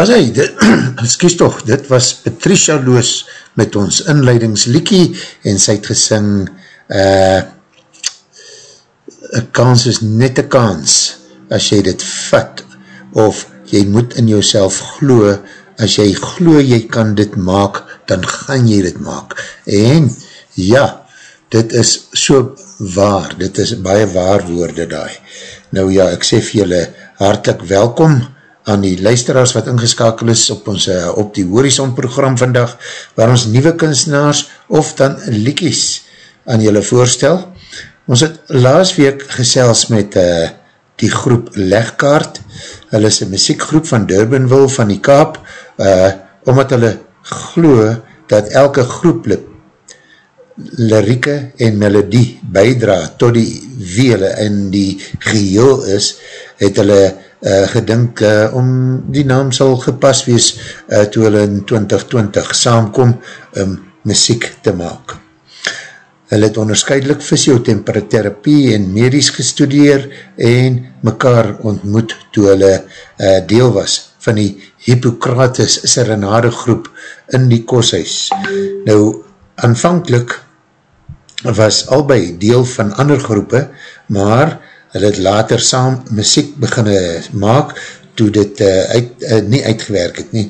Daar sê, dit, excuse toch, dit was Patricia Loos met ons inleidingsliekie en sy het gesing uh, een kans is net een kans as jy dit vat of jy moet in jouself glo as jy glo jy kan dit maak dan gaan jy dit maak en ja dit is so waar dit is baie waar woorde daai. Nou ja, ek sê vir julle hartelijk welkom aan die luisteraars wat ingeskakel is op ons uh, op die Horizon program vandag, waar ons nieuwe kunstenaars of dan liekies aan julle voorstel. Ons het laas week gesels met uh, die groep Legkaart, hulle is een muziekgroep van Durbanville van die Kaap, uh, omdat hulle glo dat elke groeplip lirieke en melodie bijdra tot die wie hulle in die geheel is, het hulle uh, gedink uh, om die naam sal gepas wees uh, toe hulle in 2020 saamkom om muziek te maak. Hulle het onderscheidelik fysiotherapie en medisch gestudeer en mekaar ontmoet toe hulle uh, deel was van die Hippocrates Serenade groep in die koshuis. Nou, aanvankelijk was albei deel van ander groepe, maar hulle het later saam muziek beginne maak, toe dit uh, uit, uh, nie uitgewerk het nie.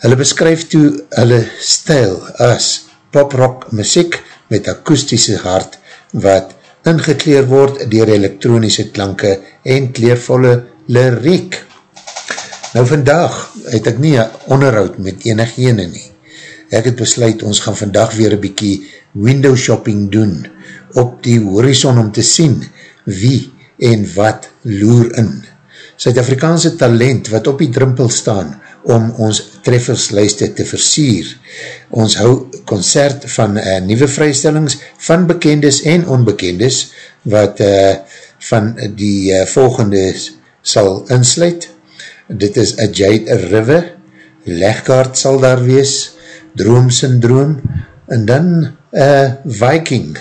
Hulle beskryf toe hulle stijl as pop-rock muziek met akoestische hart, wat ingekleer word dier elektronische klanke en kleervolle liriek. Nou vandag het ek nie een onderhoud met enig ene nie. Ek het besluit, ons gaan vandag weer een bykie window shopping doen op die horizon om te sien wie en wat loer in. Suid-Afrikaanse talent wat op die drimpel staan om ons treffersluiste te versier. Ons hou concert van uh, nieuwe vrystellings van bekendes en onbekendes wat uh, van die uh, volgende sal insluit. Dit is A Jade River, Legkaart sal daar wees, Droom Syndroom en dan uh, Viking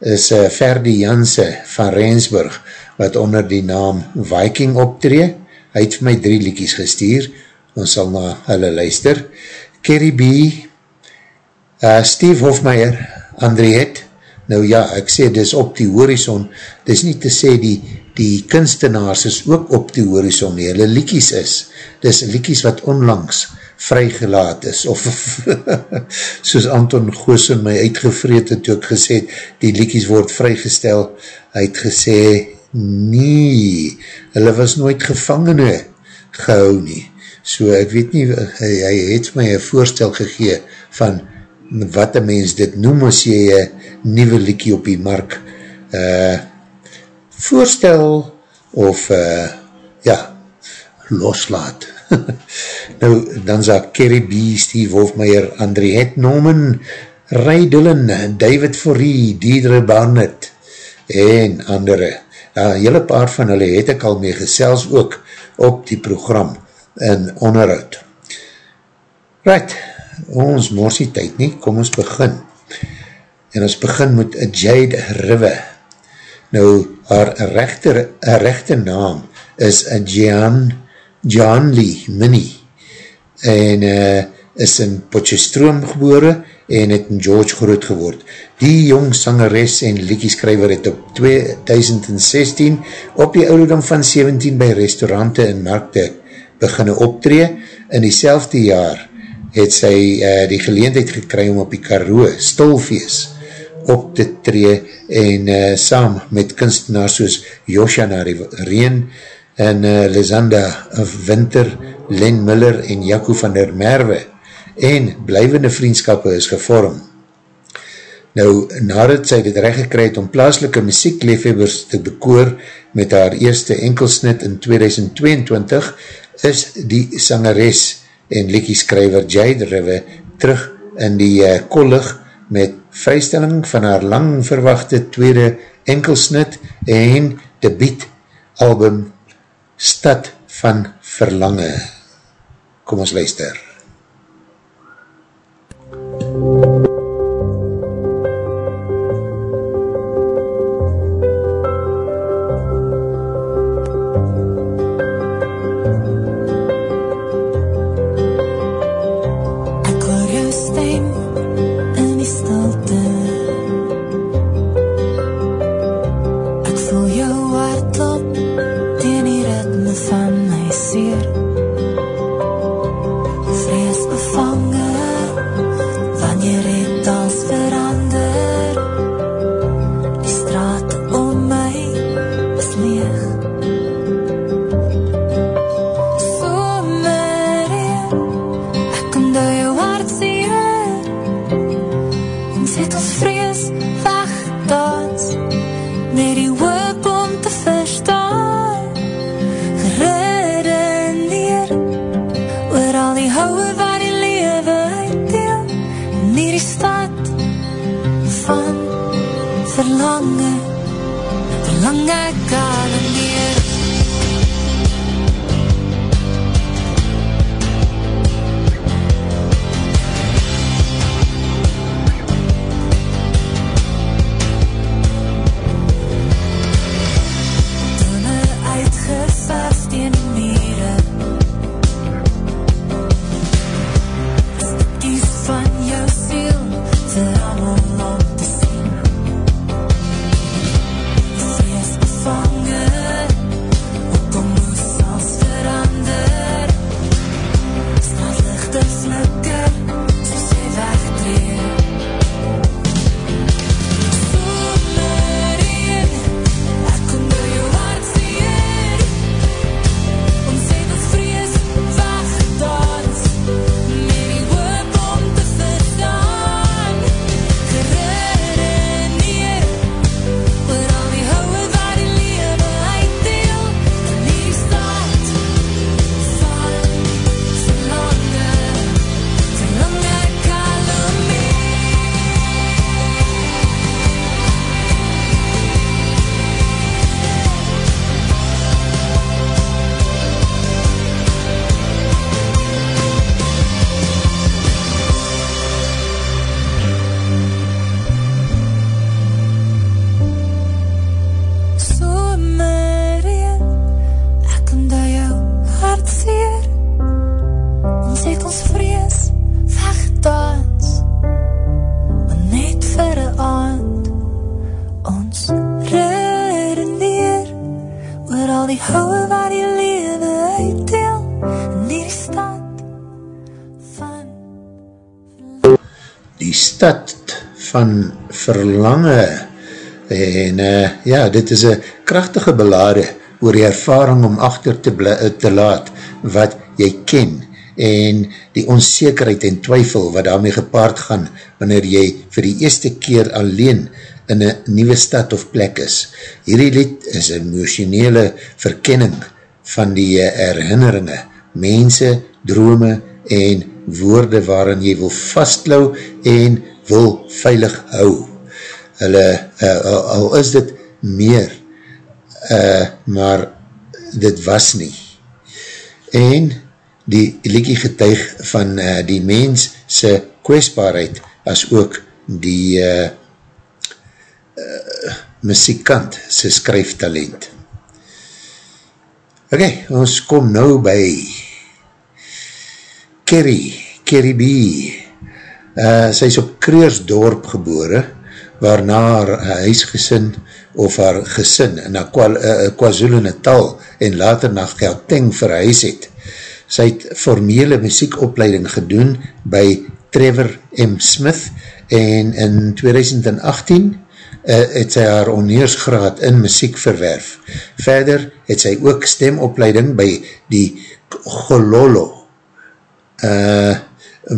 is uh, Ferdi Janse van Rensburg wat onder die naam Viking optree. Hy het vir my drie liekies gestuur, ons sal na hulle luister. Kerry B, uh, Steve Hofmeyer, Andriette, nou ja, ek sê, dis op die horizon, dis nie te sê die, die kunstenaars is ook op die horizon, nie, hulle liekies is, dis liekies wat onlangs vrygelaat is, of soos Anton Goosen my uitgevreed het, toe ek gesê, die liekies word vrygestel, hy het gesê, nie, hulle was nooit gevangene gehou nie, so ek weet nie, hy, hy het my een voorstel gegee van wat een mens dit noem as jy een nieuwe liekie op die mark uh, voorstel of uh, ja, loslaat. nou, dan sa Kerry B, Steve Wolfmeier, Andriette Norman, Ray Dillon, David Forrie, Deidre Barnett en andere. Uh, hele paar van hulle het ek al mee gesels ook op die program in onderhoud. Right, ons morsie tyd nie, kom ons begin. En ons begin met a Jade River. Nou, haar rechte, rechte naam is Jean, John Lee Minnie. En uh, is in Potjestroom gebore en het in George groot geword. Die jong sangeres en liekieskrijver het op 2016 op die ouderdom van 17 by restaurante en markte beginne optree. In die selfde jaar het sy uh, die geleendheid gekry om op die Karoo stilfees op te tree en uh, saam met kunstenaars soos Joshana Reen en uh, Lizanda Winter, Len Miller en Jaco van der Merwe en blijvende vriendskappe is gevorm. Nou, nadat sy dit recht gekry het om plaaslike muziekleefhebbers te bekoor met haar eerste enkelsnit in 2022, is die sangeres en liekieskrijver Jade Rive terug in die uh, kollig met vrystelling van haar lang verwachte tweede enkelsnit en debiet album Stad van Verlange. Kom ons luister. Verlange en uh, ja, dit is een krachtige belade oor die ervaring om achter te, bla, te laat wat jy ken en die onzekerheid en twyfel wat daarmee gepaard gaan wanneer jy vir die eerste keer alleen in een nieuwe stad of plek is. Hierdie lied is emotionele verkenning van die eh, herinneringe, mense, drome en woorde waarin jy wil vastlou en wil veilig hou. Hulle, uh, al, al is dit meer, uh, maar dit was nie. En die liekie getuig van uh, die mens sy kwestbaarheid as ook die uh, uh, muzikant sy skryftalent. Ok, ons kom nou by Kerry, Kerry B. Uh, sy is op Kreursdorp gebore, waarna haar uh, huisgesin of haar gesin na Kwa, uh, KwaZulu Natal en later na Gauteng verhuis het. Sy het formele muziekopleiding gedoen by Trevor M. Smith en in 2018 uh, het sy haar oneersgraad in muziek verwerf. Verder het sy ook stemopleiding by die Gololo uh,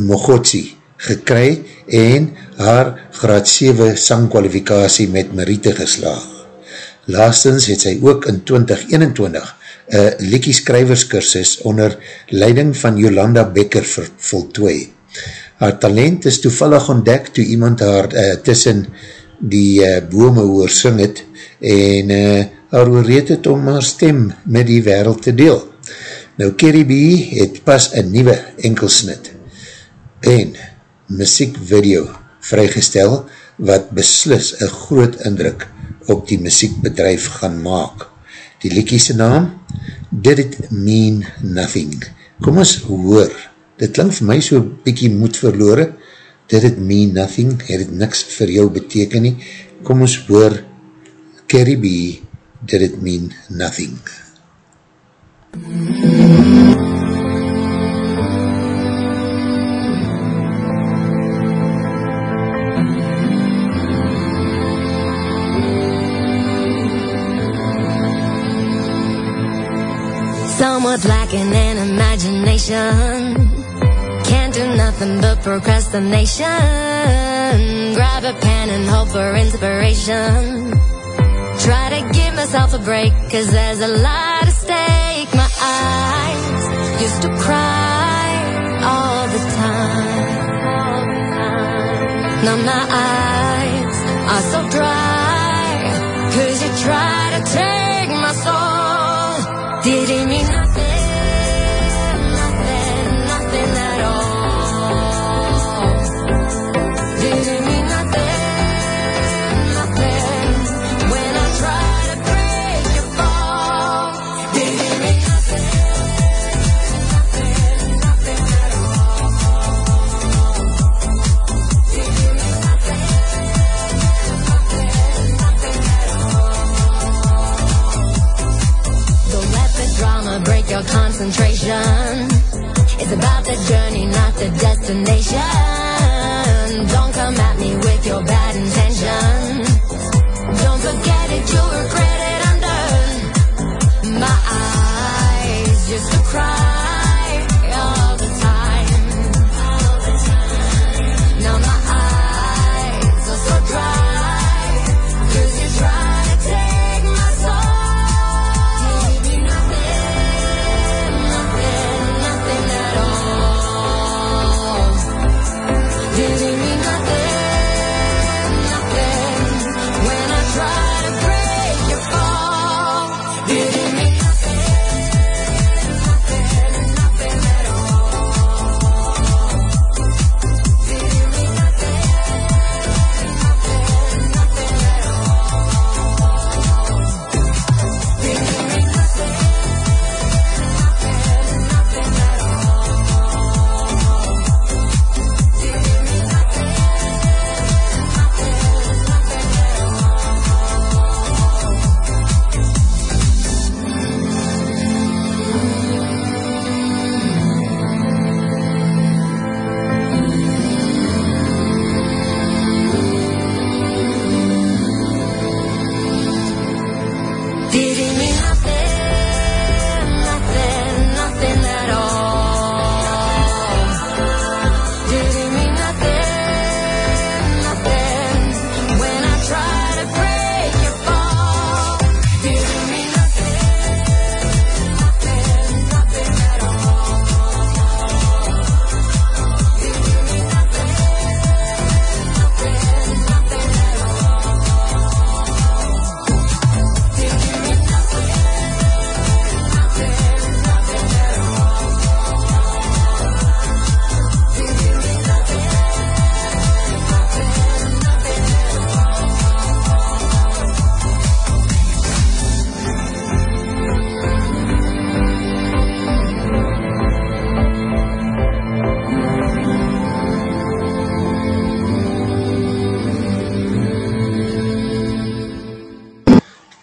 Mogotsi gekry en haar graad 7 sangkwalifikatie met Marite geslaag. Laastens het sy ook in 2021 een liekieskrywerskursus onder leiding van Jolanda Becker voltooi. Haar talent is toevallig ontdek toe iemand haar uh, tussen die uh, bome hoor sing het en uh, haar oorreed het om haar stem met die wereld te deel. Nou, Kerry B het pas een nieuwe enkelsnit en muziekvideo vrygestel wat beslis een groot indruk op die muziekbedrijf gaan maak. Die liekiese naam, Did It Mean Nothing. Kom ons hoor, dit klink vir my so bykie moed verloore, Did It Mean Nothing, het het niks vir jou beteken nie. Kom ons hoor, Carrie B, Did It Mean Nothing. Lacking in imagination. Can't do nothing but procrastination. Grab a pen and hope for inspiration. Try to give myself a break, cause there's a lot at stake. My eyes used to cry all the time. Now my eyes are so dry, cause you try to take your concentration. It's about the journey, not the destination.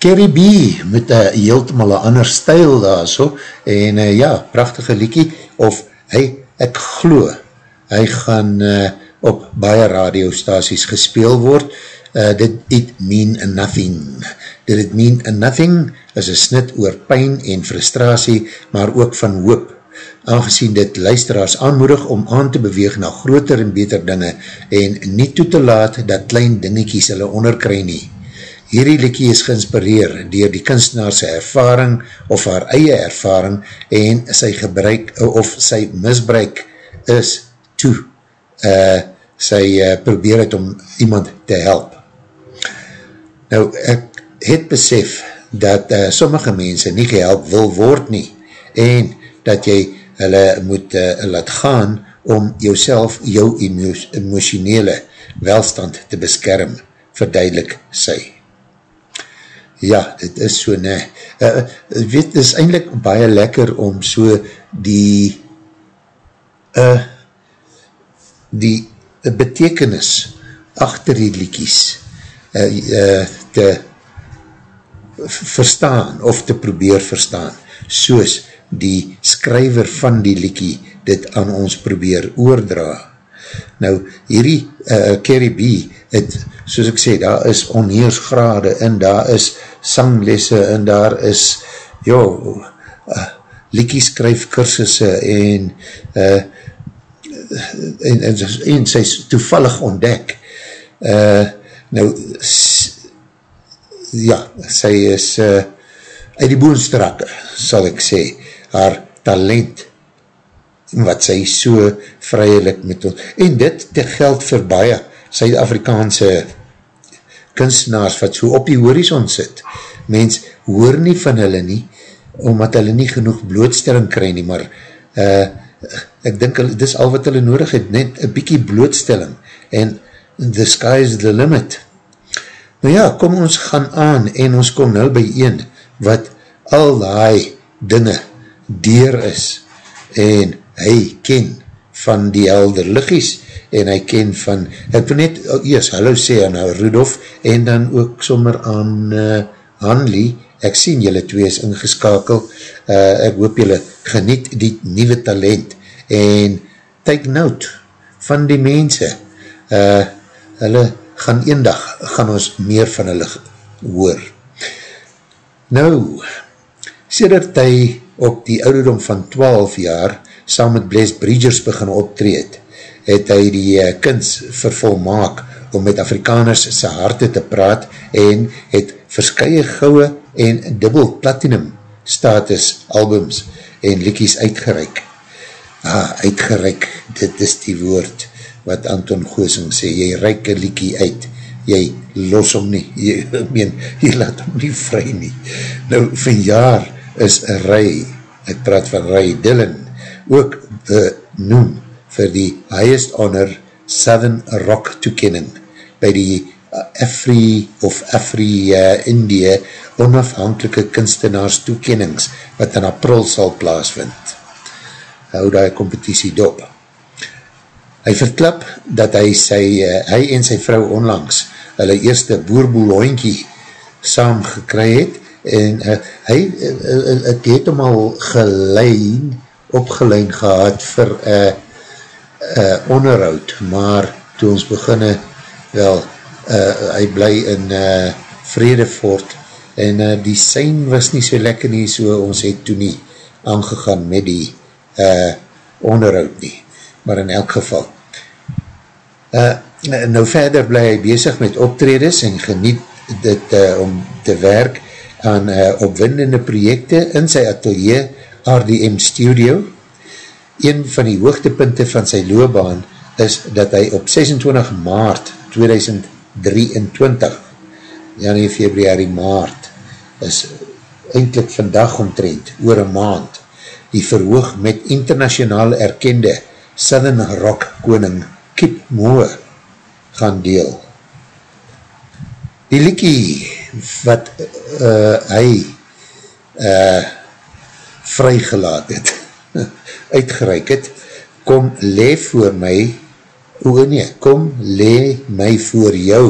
Kerry B met een heeltemal een ander stijl daar so, en uh, ja, prachtige liekie, of hy, ek glo, hy gaan uh, op baie radiostaties gespeel word, uh, dit it mean nothing, dit it mean nothing, is een snit oor pijn en frustratie, maar ook van hoop, aangezien dit luisteraars aanmoedig om aan te beweeg na groter en beter dinge, en nie toe te laat dat klein dingetjies hulle onderkry nie. Hierdie liekie is geïnspireer dier die kunstenaarse ervaring of haar eie ervaring en sy gebruik of sy misbruik is toe uh, sy uh, probeer het om iemand te help. Nou, ek het besef dat uh, sommige mense nie gehelp wil word nie en dat jy hulle moet uh, laat gaan om jouself, jou emotionele welstand te beskerm, verduidelik sy. Ja, dit is so ne. Uh, weet, dit is eindelijk baie lekker om so die uh, die betekenis achter die liekies uh, uh, te verstaan of te probeer verstaan, soos die skryver van die liekie dit aan ons probeer oordra. Nou, hierdie uh, Carrie B, het, soos ek sê, daar is onheersgrade en daar is sanglesse en daar is, jo, uh, liekie skryf kursusse en, uh, en, en, en sy is toevallig ontdek. Uh, nou, ja, sy is uh, uit die boonstrakke, sal ek sê, haar talent, wat sy so vryelik met ons, en dit te geld vir baie Suid-Afrikaanse kunstenaars wat so op die horizon sit. Mens hoor nie van hulle nie, omdat hulle nie genoeg blootstelling kry nie, maar uh, ek dink, dit is al wat hulle nodig het, net een bykie blootstelling, en the sky is the limit. Nou ja, kom ons gaan aan, en ons kom nou by een, wat al die dinge deur is, en hy ken van die helder liggies, en hy ken van, ek wil net eers hallo sê aan nou Rudolf, en dan ook sommer aan uh, Hanley, ek sien julle twee is ingeskakel, uh, ek hoop julle geniet die nieuwe talent, en take note van die mense, uh, hulle gaan een dag, gaan ons meer van hulle hoor. Nou, sedert hy op die ouderdom van 12 jaar, saam met Blaise Bridgers begin optreed, het hy die uh, kunst vervolmaak om met Afrikaners sy harte te praat en het verskye gouwe en dubbel platinum status albums en likies uitgereik. Ah, uitgereik, dit is die woord wat Anton Goosing sê, jy reik een liekie uit, jy los hom nie, jy, meen, jy laat hom nie vry nie. Nou, van jaar is Ray, ek praat van Ray Dillon, ook benoem vir die highest honor Southern Rock toekening by die Afri of Afri uh, Indië onafhankelike kunstenaars toekennings wat in april sal plaasvind. Hou die competitie dop. Hy verklap dat hy, sy, uh, hy en sy vrou onlangs hulle eerste boerboelhoinkie saam gekry het en uh, hy uh, uh, uh, het hom al gelein opgelein gehad vir uh, uh, onderhoud, maar toe ons beginne, wel, uh, hy bly in uh, Vredefort, en uh, die sein was nie so lekker nie, so ons het toe nie aangegaan met die uh, onderhoud nie, maar in elk geval. Uh, nou verder bly hy bezig met optredes en geniet dit uh, om te werk aan uh, opwindende projekte in sy atelier RDM Studio. Een van die hoogtepunte van sy loopbaan is dat hy op 26 maart 2023, januari, februari, maart, is eindelijk vandag omtrend, oor een maand, die verhoog met internationaal erkende Southern Rock koning Kip Moore gaan deel. Die liekie wat uh, hy uh, vrygelaat het, uitgereik het, kom le voor my, o nee, kom le my voor jou,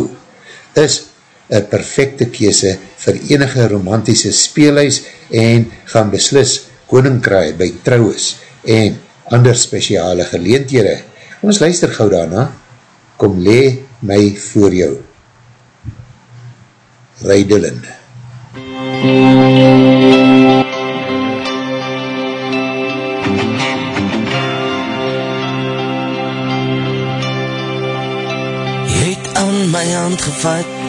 is een perfecte kese vir enige romantische speelhuis en gaan beslis koninkraai by trouwes en ander speciale geleentjere. Ons luister gauw daarna, kom le my voor jou. Rijdelin. Jy het aan my hand gevat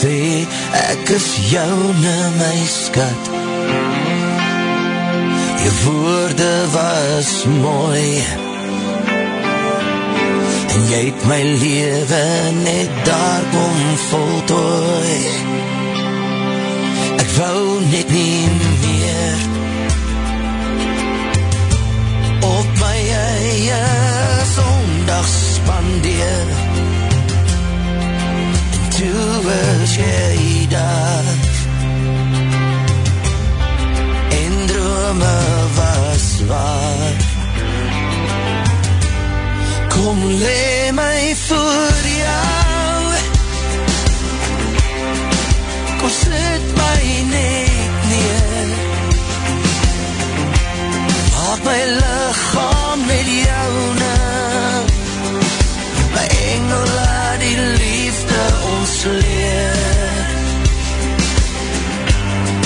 sê ek is joune my skat. Je woorde was mooi. En jy het my leven net daar kom voltooi. Ek wou net nie meer Op my eie zondag spandeer. En toe is jy daar. En drome was waar. Kom le my voor jou. Kom sit my net neer. Maak my lichaam met joune My leer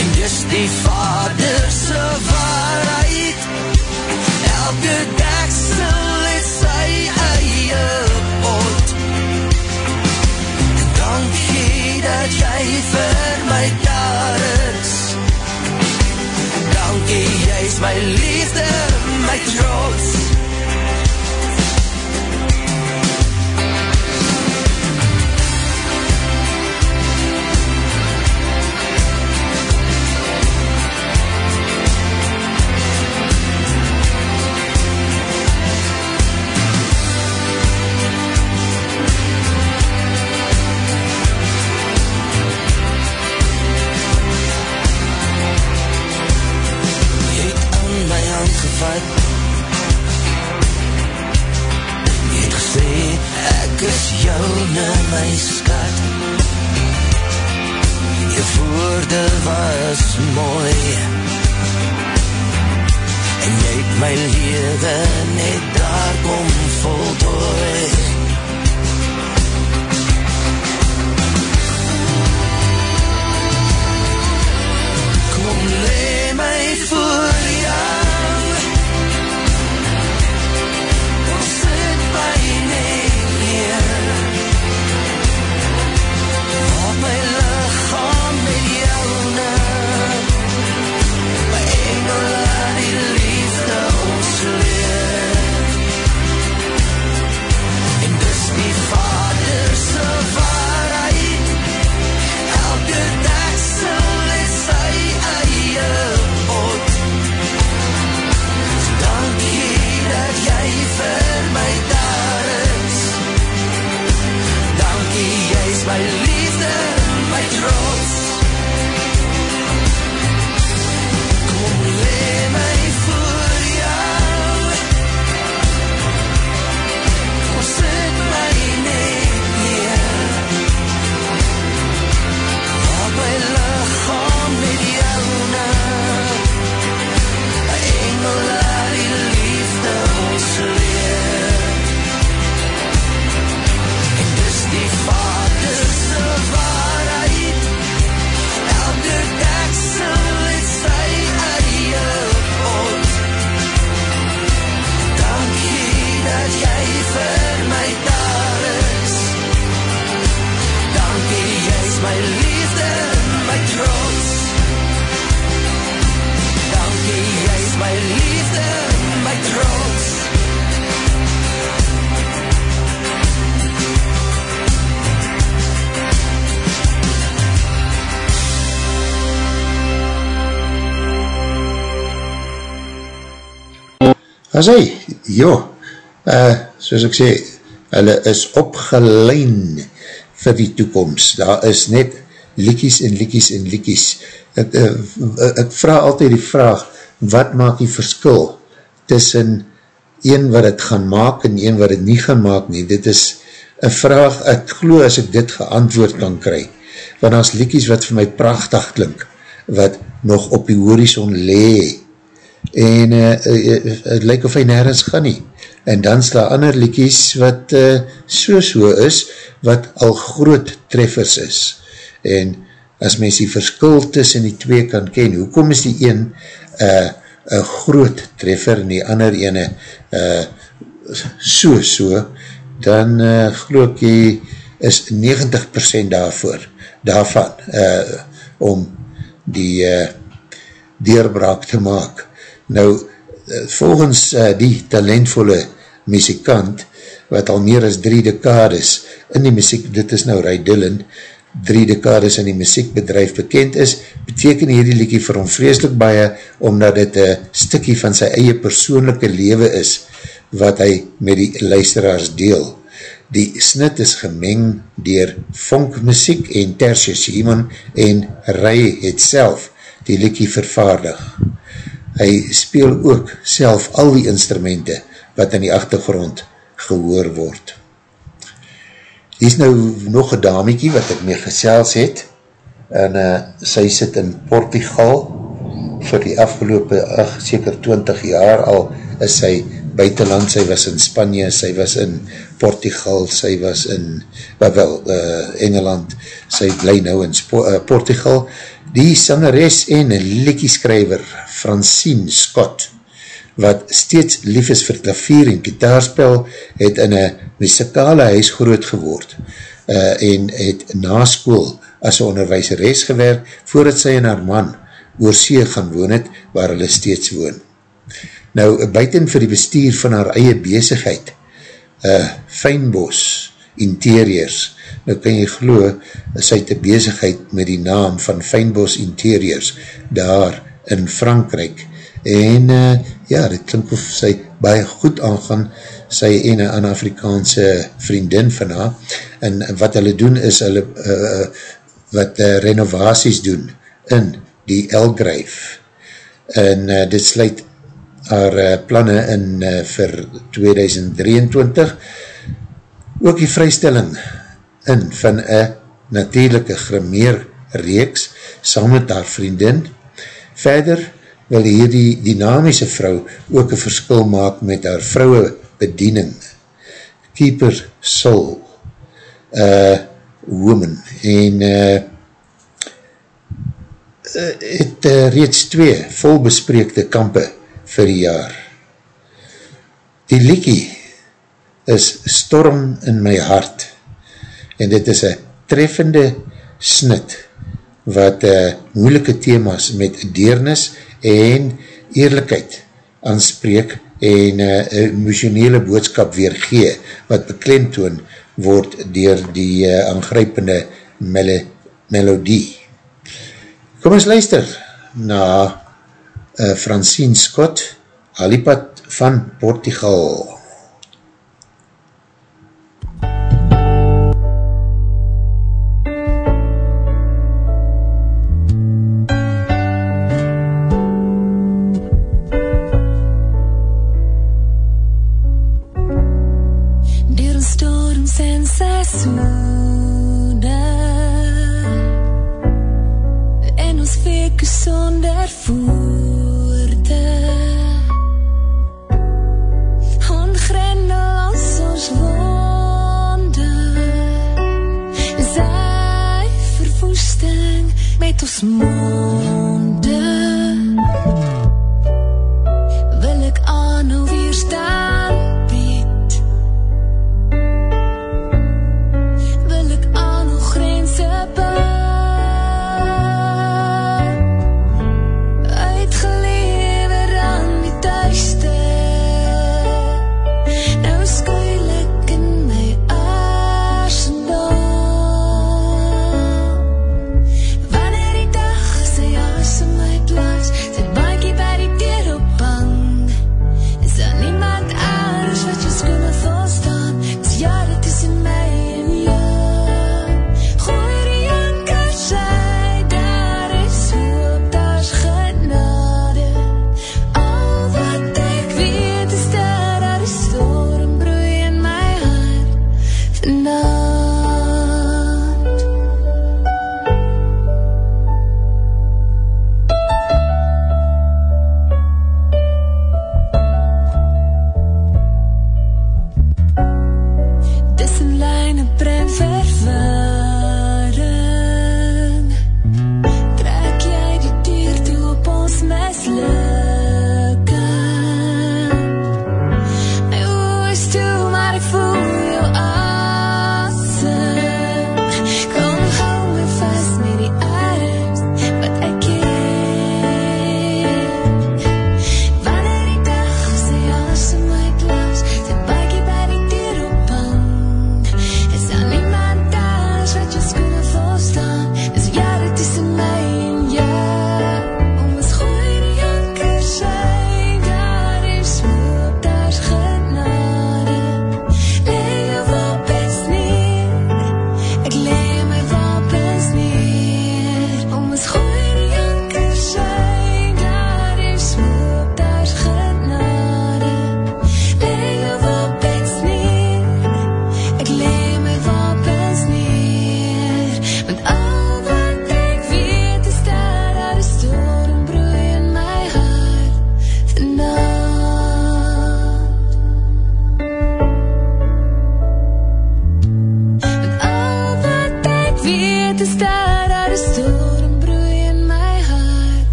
En dis die vaderse waarheid. Elke deksel het sy eie pot. Dankie dat jy vir my daar is. Dankie, jy is my liefde, my trots ek is joune my skat. Jy woorde was mooi. En jy het my leven net daar kom voltooi As hy, jo, uh, soos ek sê, hulle is opgelein vir die toekomst. Daar is net liekies en liekies en liekies. Ek, uh, ek vraag altyd die vraag, wat maak die verskil tussen een wat het gaan maak en een wat het nie gaan maak nie? Dit is een vraag, ek geloof as ek dit geantwoord kan kry. Want as liekies wat vir my prachtig klink, wat nog op die horizon lee, en uh, uh, het lyk of hy nergens gaan nie. En dan sla ander liekies wat uh, so so is, wat al groot treffers is. En as mens die verskil tussen die twee kan ken, hoekom is die een uh, een groot treffer en die ander ene uh, so so, dan uh, geloof ek is 90% daarvoor daarvan, uh, om die uh, deurbraak te maak. Nou, uh, volgens uh, die talentvolle muzikant, wat al meer as drie dekades in die muziek, dit is nou Ray Dillon, drie dekades in die muziekbedrijf bekend is, beteken hierdie liekie vir hom vreselik baie, omdat dit een stikkie van sy eie persoonlijke lewe is, wat hy met die luisteraars deel. Die snit is gemeng dier funkmuziek en Tertius Heeman en Ray het self die liekie vervaardig. Hy speel ook self al die instrumente wat in die achtergrond gehoor word. Hier is nou nog een damiekie wat ek mee gesels het en uh, sy sit in Portugal vir die afgelopen, ach, seker 20 jaar al is sy buitenland, sy was in Spanje, sy was in Portugal, sy was in, wel, uh, Engeland, sy bly nou in Spo uh, Portugal. Die sangeres en lekkieskrijver Francine Scott, wat steeds lief is vir klavier en kitaarspel, het in een muzikale huis groot geword uh, en het na school as een onderwijzeres gewerk voordat sy en haar man oor see gaan woon het, waar hulle steeds woon. Nou, buiten vir die bestuur van haar eie bezigheid, uh, Fijnbos Interiors, nou kan jy glo, sy die bezigheid met die naam van Fijnbos Interiors, daar in Frankrijk, en uh, ja, dit klink of sy baie goed aangaan, sy en een Afrikaanse vriendin van haar, en wat hulle doen is, hulle uh, wat uh, renovaties doen in die Elgrijf, en uh, dit sluit haar uh, planne in uh, vir 2023, ook die vrystelling in van een natuurlijke grimeer reeks, saam met haar vriendin, verder, wil hierdie dynamische vrou ook een verskil maak met haar vrouwe bediening. Keeper Soul uh, Woman en uh, het uh, reeds twee volbespreekte kampe vir die jaar. Die liekie is Storm in my hart en dit is een treffende snit wat uh, moeilike thema's met deernis en eerlijkheid aanspreek en uh, emotionele boodskap weergee wat beklemtoon word dier die uh, aangrypende mel melodie. Kom ons luister na uh, Francine Scott, Alipad van Portugal. Wanneer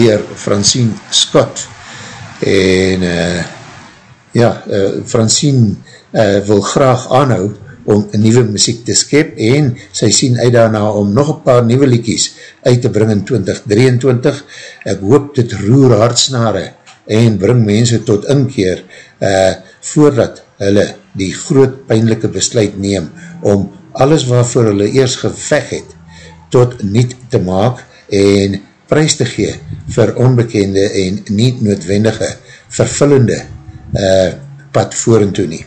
dier Francine Scott en uh, ja, uh, Francine uh, wil graag aanhou om nieuwe muziek te skep en sy sien uit daarna om nog een paar nieuwe liekies uit te bring in 2023. Ek hoop dit roer hartsnare en bring mense tot inkeer uh, voordat hulle die groot pijnlijke besluit neem om alles waarvoor hulle eers geveg het tot niet te maak en prijs te gee vir onbekende en nie noodwendige vervullende uh, pad voor en toe nie.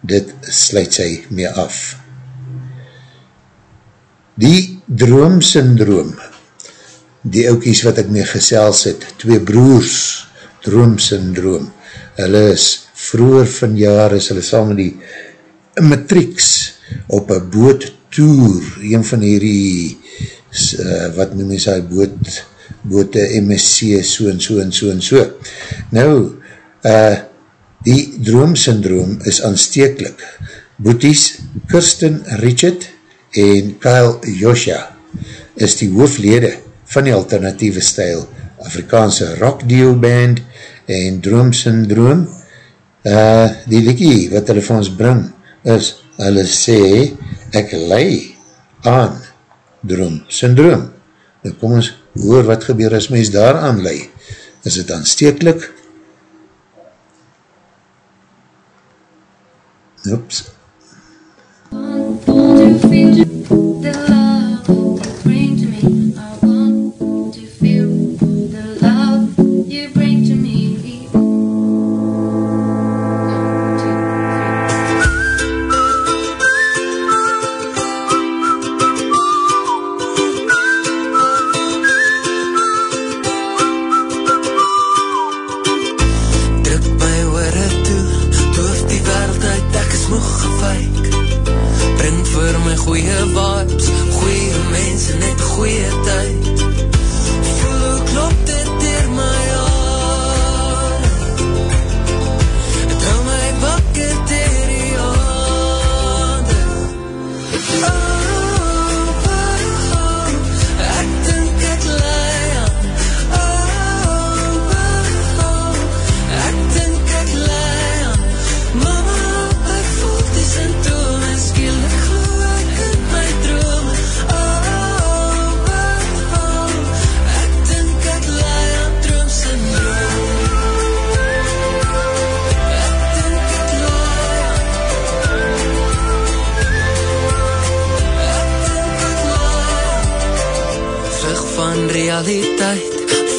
Dit sluit sy mee af. Die droomsyndroom, die oukies wat ek mee gesels het, twee broers, droomsyndroom, hulle is vroeger van jaar, is hulle saam met die matrix op een boot toer, een van hierdie, uh, wat noem jy sy boot, boot MSC, so en so en so en so. Nou, eh, uh, Die droomsyndroom is aansteeklik. Boeties Kirsten Richard en Kyle Josja is die hooflede van die alternatieve stijl Afrikaanse rock deal band en droomsyndroom. Uh, die liekie wat hulle van ons bring is, hulle sê, ek lei aan droomsyndroom. Nou kom ons hoor wat gebeur as mens daar aan lei. Is het aansteeklik? Oops. goeie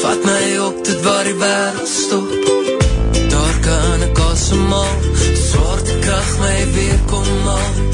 Vat my op tot waar die wereld stop. Daar kan ek asemaal Zwaartekracht my weer kom maal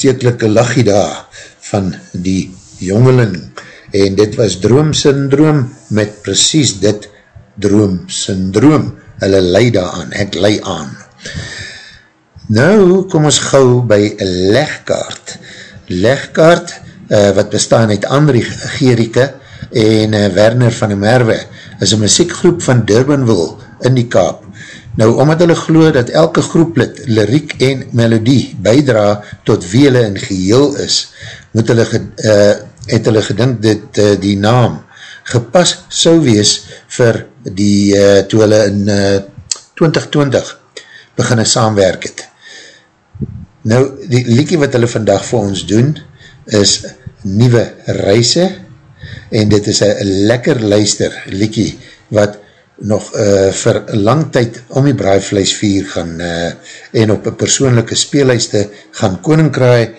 aanstekelike lachie daar van die jongeling. En dit was droomsyndroom met precies dit droomsyndroom. Hulle leid aan, ek leid aan. Nou kom ons gauw by legkaart. Legkaart uh, wat bestaan uit Andrie Gerike en uh, Werner van Merwe is een muziekgroep van Durbanville in die Kaap Nou, omdat hulle glo dat elke groeplid liriek en melodie bijdra tot wie hulle in geheel is, moet hulle, uh, het hulle gedink dit uh, die naam gepas sou wees vir die, uh, toe hulle in uh, 2020 beginne saamwerk het. Nou, die liekie wat hulle vandag vir ons doen, is Nieuwe Reise, en dit is een lekker luister liekie, wat nog uh, vir lang tyd om die braaivlees vier gaan uh, en op een persoonlijke speellijste gaan koninkraai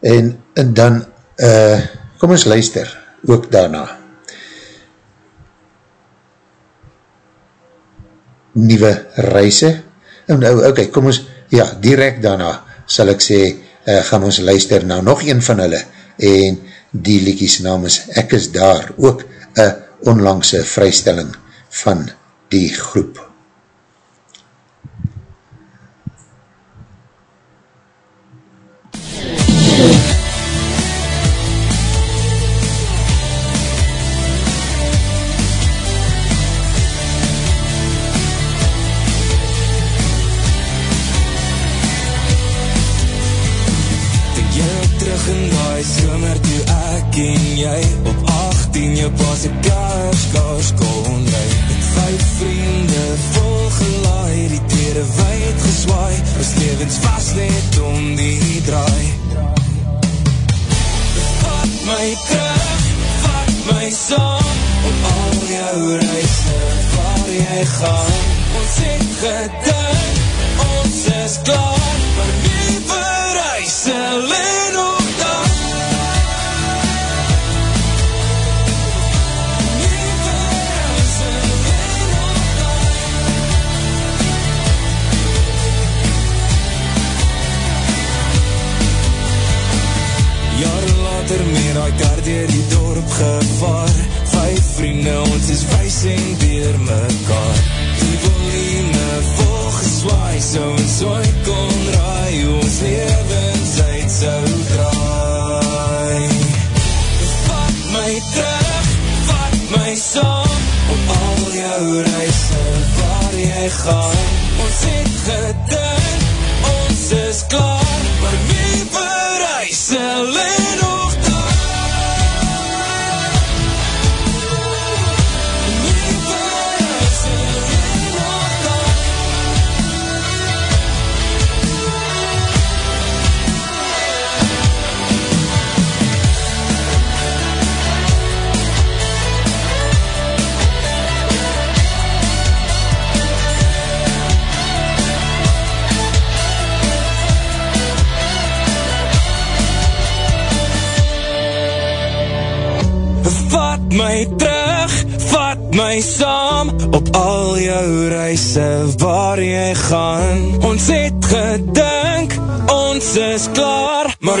en, en dan uh, kom ons luister ook daarna. Nieuwe reise? En nou ok, kom ons ja, direct daarna sal ek sê uh, gaan ons luister na nog een van hulle en die liekies naam is Ek is daar ook een onlangse vrystelling van die groep. Maar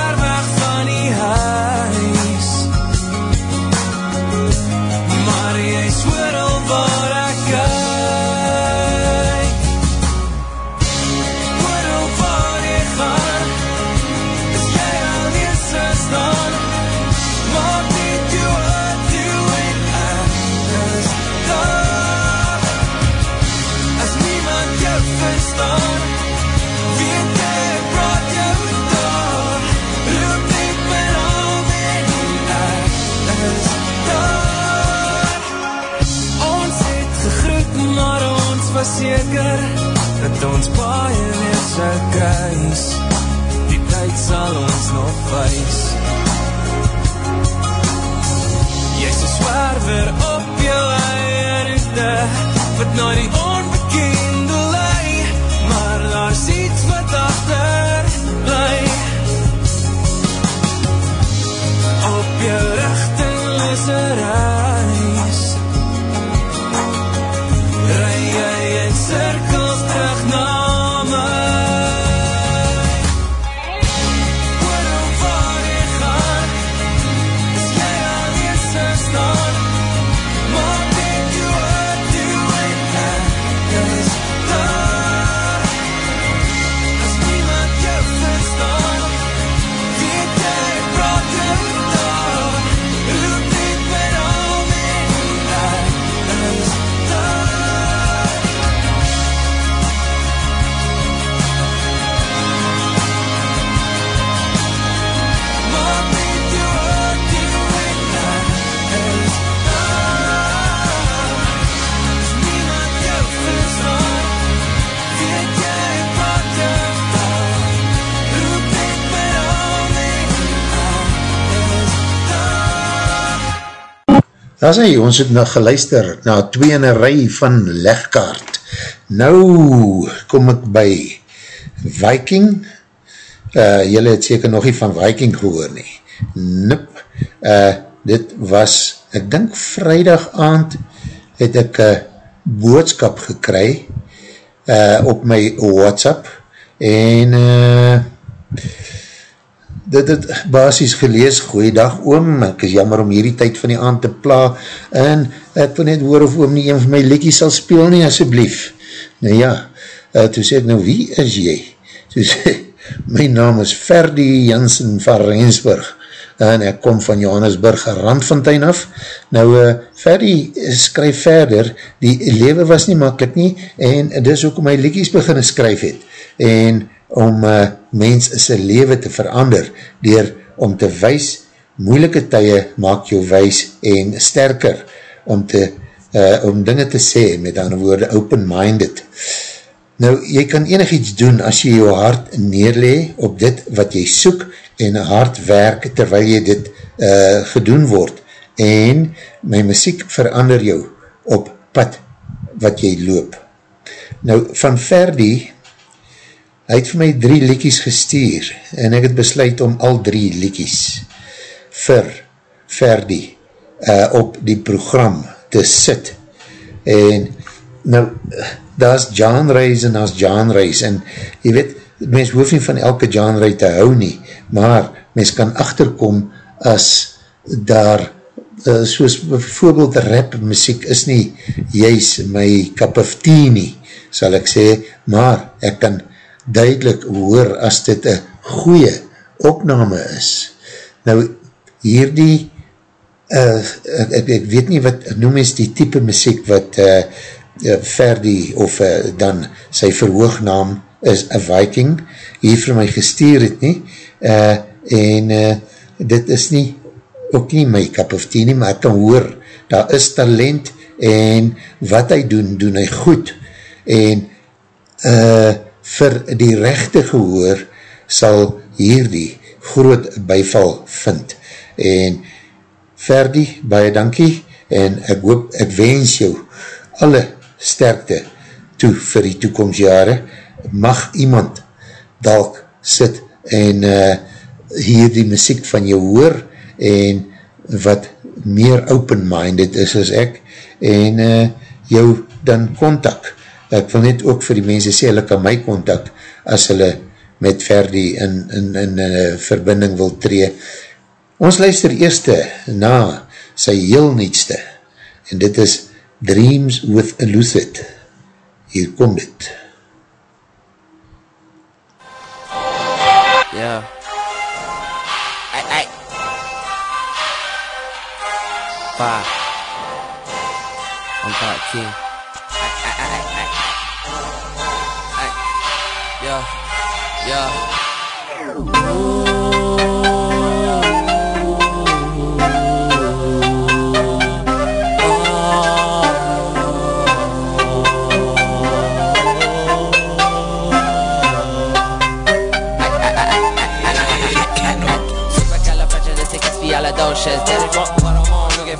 sy kruis Die tyd sal ons nog wees Jy's een zwerver op jou eie route Wat na die onbekende lei Maar daar's iets wat achter Daar sê, ons het nog geluister na twee in een rij van legkaart. Nou kom ek by Viking. Uh, Julle het seker nog nie van Viking gehoor nie. Nip. Uh, dit was, ek dink vrijdag aand het ek een boodskap gekry uh, op my WhatsApp en uh, dit het basis gelees, goeiedag oom, ek is jammer om hierdie tyd van die aand te pla, en ek wil net hoor of oom nie een van my lekkies sal speel nie, asjeblief. Nou ja, uh, toe sê ek, nou wie is jy? Toe sê, my naam is Ferdi Jansen van Rensburg, en ek kom van Johannesburg, Randfontein af. Nou, uh, Ferdi skryf verder, die lewe was nie makkelijk nie, en dis ook om my lekkies beginne skryf het, en om uh, mens sy lewe te verander, dier om te wees, moeilike tye maak jou wees en sterker, om, te, uh, om dinge te sê, met ander woorde, open-minded. Nou, jy kan enig iets doen as jy jou hart neerlee op dit wat jy soek en hard werk terwyl jy dit uh, gedoen word. En my muziek verander jou op pad wat jy loop. Nou, van Verdi, hy het vir my drie liekies gestuur en ek het besluit om al drie liekies vir Verdi uh, op die program te sit. En nou, daar is genreis en daar is genreis en jy weet, mens hoef nie van elke genre te hou nie, maar mens kan achterkom as daar uh, soos bijvoorbeeld rap muziek is nie juist my cup of tea nie, sal ek sê, maar ek kan duidelik hoor as dit een goeie opname is. Nou, hierdie uh, ek, ek weet nie wat noem is die type muziek wat uh, Verdi of uh, dan sy verhoognaam is a Viking hier vir my gestuur het nie uh, en uh, dit is nie ook nie my cup of tea nie, maar ek kan hoor daar is talent en wat hy doen, doen hy goed en uh, vir die rechte gehoor sal hierdie groot bijval vind. En Verdi, baie dankie en ek hoop, ek wens jou alle sterkte toe vir die toekomstjare. Mag iemand dalk sit en uh, hier die muziek van jou hoor en wat meer open-minded is as ek en uh, jou dan contact ek wil net ook vir die mense sê, hulle kan my contact as hulle met Verdi in, in, in, in uh, verbinding wil tree ons luister eerste na sy heel nietste en dit is Dreams with a Lucid hier kom dit Yeah. Ay, ay. Five. I'm Park King. Yeah.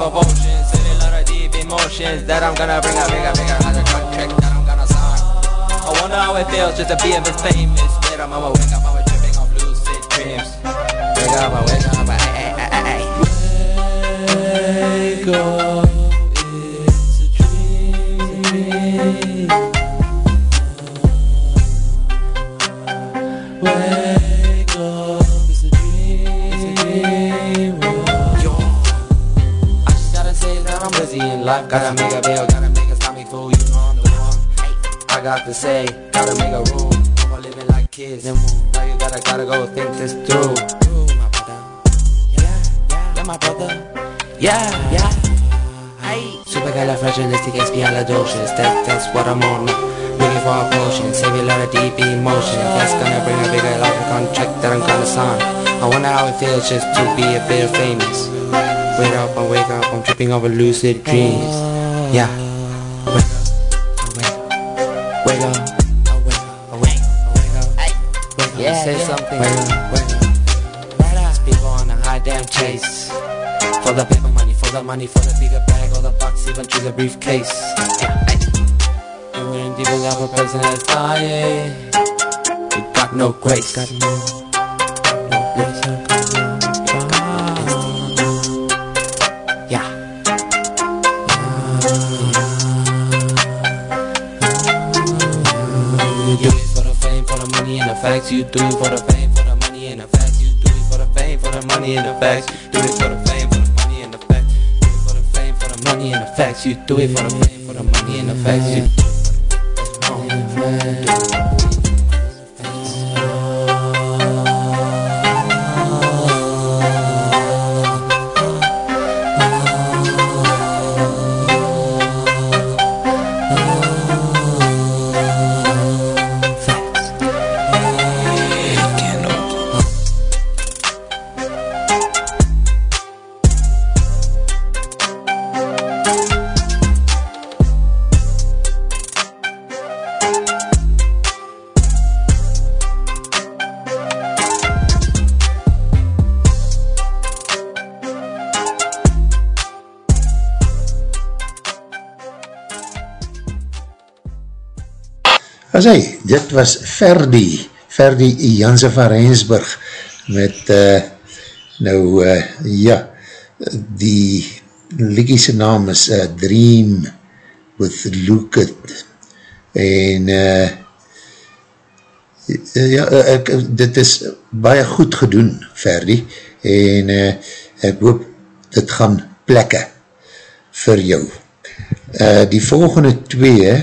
I'm a lot of deep emotions That I'm gonna bring up, bigger, bigger As a contract that I'm gonna sign I wonder how it feels just to be ever famous mama wake up, mama tripping on lucid dreams. Wake up, I wake up, I, I, I, I. Wake up. life Gotta make a bill, gotta make a stomach full You know I'm the one I got to say, gotta make a rule I'm living like kids. Now you gotta, gotta go think this through. My brother. Yeah, yeah, yeah, my brother. Yeah, yeah. Hey. Supercalifragilisticexpialidocious. That, that's what I'm on. Looking for a potion, save a lot of deep emotion. That's gonna bring a bigger life contract that I'm gonna sign. I wonder how it feels just to be a bit famous. Wake up, I wake up, I'm tripping over lucid dreams. Yeah. Wake up, wake up, say something. Wake up, wake up. These people on a high damn chase. For the paper money, for the money, for the bigger bag, or the box, even to the briefcase. You wouldn't even have a person that's dying. You got no grace. Got no facts. You do it for the fame, for the money and the facts. You do it for the fame, for the money and the facts. You do it for the fame, for the money and the facts. Do it for the fame, for the money and the facts. You do it for the fame, for the money and the facts. You As hy, dit was Ferdi, Ferdi Janse van Rensburg, met, uh, nou, uh, ja, die liedjiese naam is uh, Dream with Lucid, en, uh, ja, ek, dit is baie goed gedoen, Ferdi, en uh, ek hoop dit gaan plekke vir jou. Uh, die volgende twee,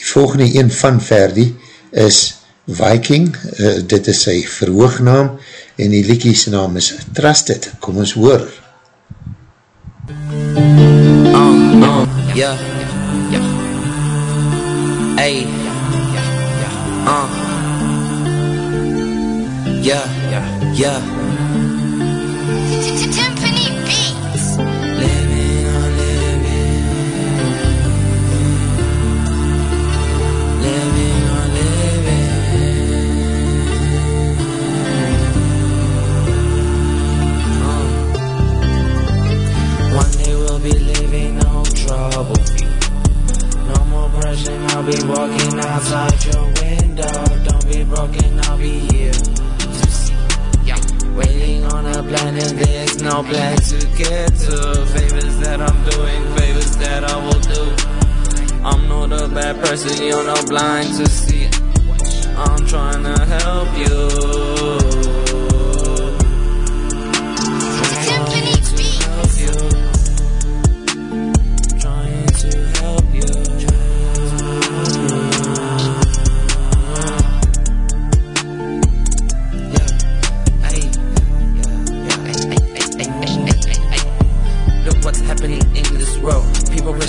Die volgende een van Verdi is Viking, uh, dit is sy verhoognaam en die liedjies naam is Trusted, kom ons hoor. Um, um, yeah, yeah. Hey, uh, yeah, yeah, yeah. Timpani be walking outside your window. Don't be broken, I'll be here to see. Yeah. Waiting on a plan and there's no plan to get to. Favors that I'm doing, favors that I will do. I'm not a bad person, you're not blind to see. I'm trying to help you.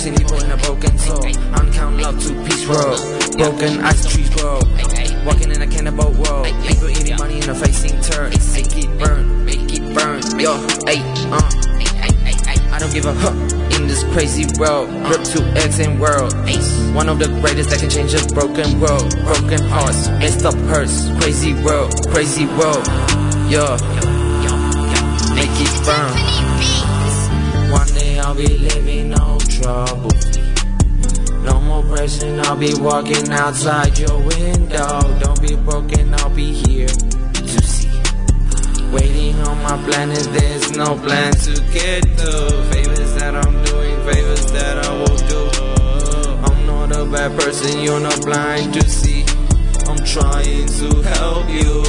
Pressing people in a broken soul. Uncount love to peace world. Broken ice trees world. Walking in a cannibal world. People eating money and a facing turns. Make it burn, make it burn. Yo, hey, uh. I don't give a huh in this crazy world. Grip to X and world. One of the greatest that can change a broken world. Broken hearts, messed up hurts. Crazy world, crazy world. Yeah. make it burn. I'll be living no trouble. No more pressing, I'll be walking outside your window. Don't be broken, I'll be here to see. Waiting on my planet, there's no plan to get the favors that I'm doing, favors that I will do. I'm not a bad person, you're not blind to see. I'm trying to help you.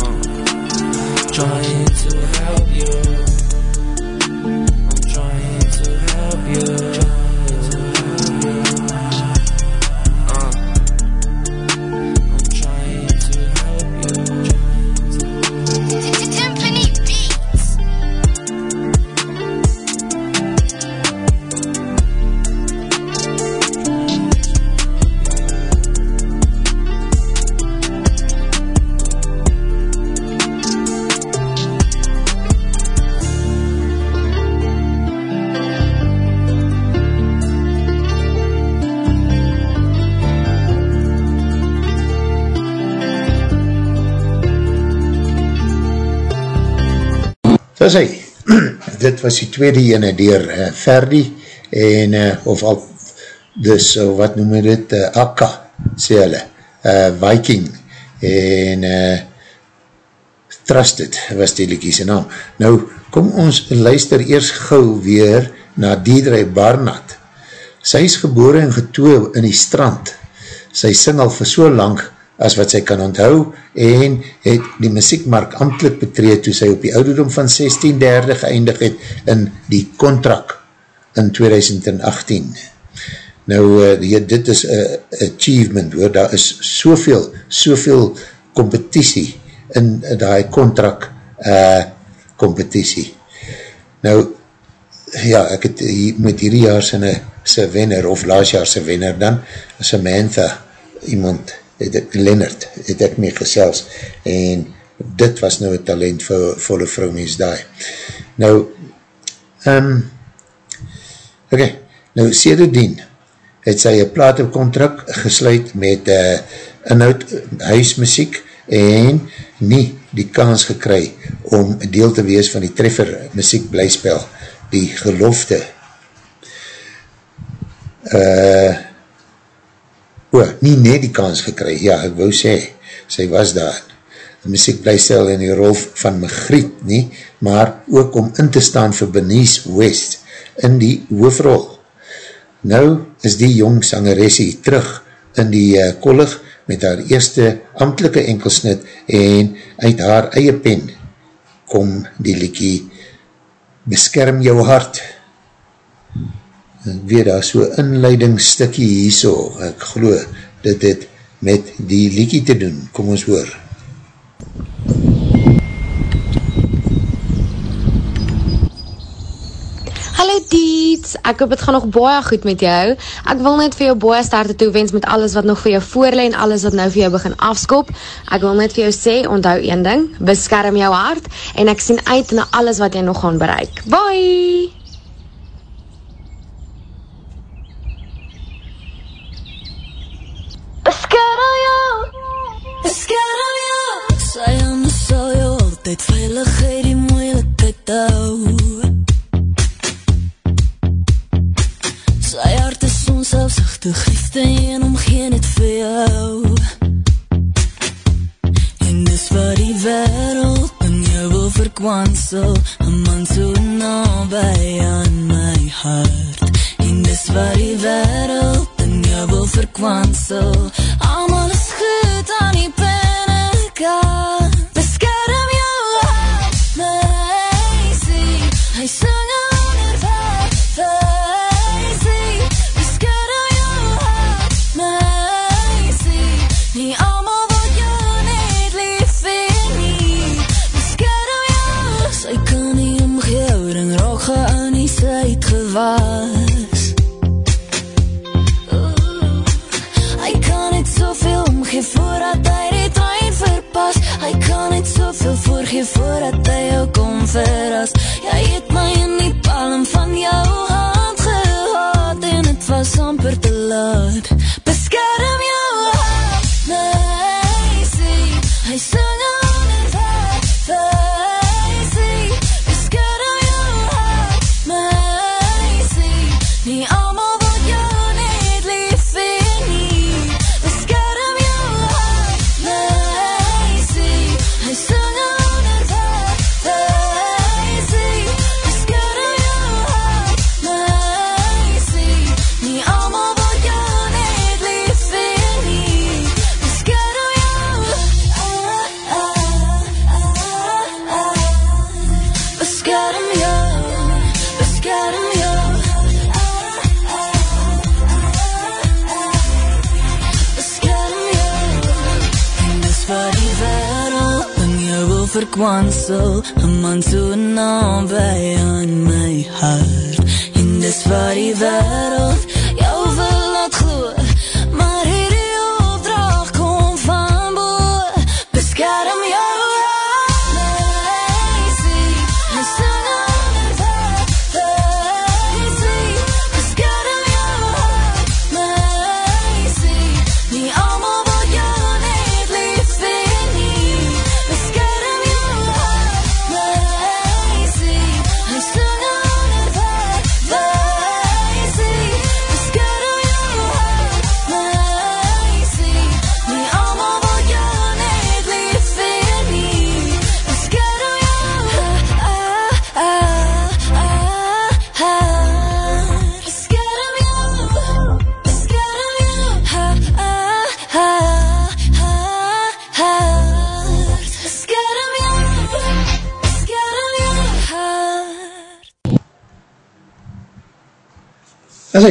Uh, trying to help you. So sê, dit was die tweede ene dier uh, Ferdi en uh, of al, dus uh, wat noem jy dit, uh, Akka, sê hulle, uh, Viking en uh, Trusted was die liekie sy naam. Nou, kom ons luister eers gauw weer na Deidre Barnard. Sy is gebore en getoe in die strand. Sy sing al vir so lang as wat sy kan onthou en het die muziekmark amtelijk betreed toe sy op die ouderdom van 1630 geëindig het in die contract in 2018. Nou, uh, dit is een achievement hoor, daar is soveel, soveel competitie in die contract uh, competitie. Nou, ja, ek het hier, met hierdie jaar syne sy wenner, of laas jaar sy wenner dan, Samantha, iemand, het ek, Leonard, het ek mee gesels, en dit was nou een talent vir volle vrou mens daai. Nou, um, ok, nou sedertdien het sy een platencontract gesluit met uh, inhoud huismuziek en nie die kans gekry om deel te wees van die treffer muziek blijspel, die gelofte. Uh, o, nie net die kans gekry, ja, ek wou sê, sy was daar, muziek blijspel in die rol van Magriet nie, maar ook om in te staan vir Benice West in die hoofrol. Nou is die jong sangeressie terug in die uh, kollig met haar eerste amtelike enkelsnit en uit haar eie pen kom die liekie Beskerm jou hart. Ek weet daar so inleidingsstukkie hierso, ek glo dit het met die liekie te doen, kom ons hoor. Hallo Diets, ek hoop het gaan nog baie goed met jou. Ek wil net vir jou baie sterkte toewens met alles wat nog vir jou voorlê en alles wat nou vir jou begin afskop. Ek wil net vir jou sê, onthou een ding, beskerm jou hart en ek sien uit na alles wat jy nog gaan bereik. Bye! Beskerm jou. Beskerm jou. Sy ondersal jou altyd veiligheid die moeilikheid hou. Sy hart is onselfsugtig, liefde en omgeen het vir jou. En dis wat die wereld in jou wil verkwansel, 'n man so naby aan my hart. En dis wat die wereld jou wil verkwansel. Almal is goed aan die binnekant. Soveel voorgee voordat hy jou kom verras. Jy het my in verkwansel, 'n man so naby aan my hart. En dis waar die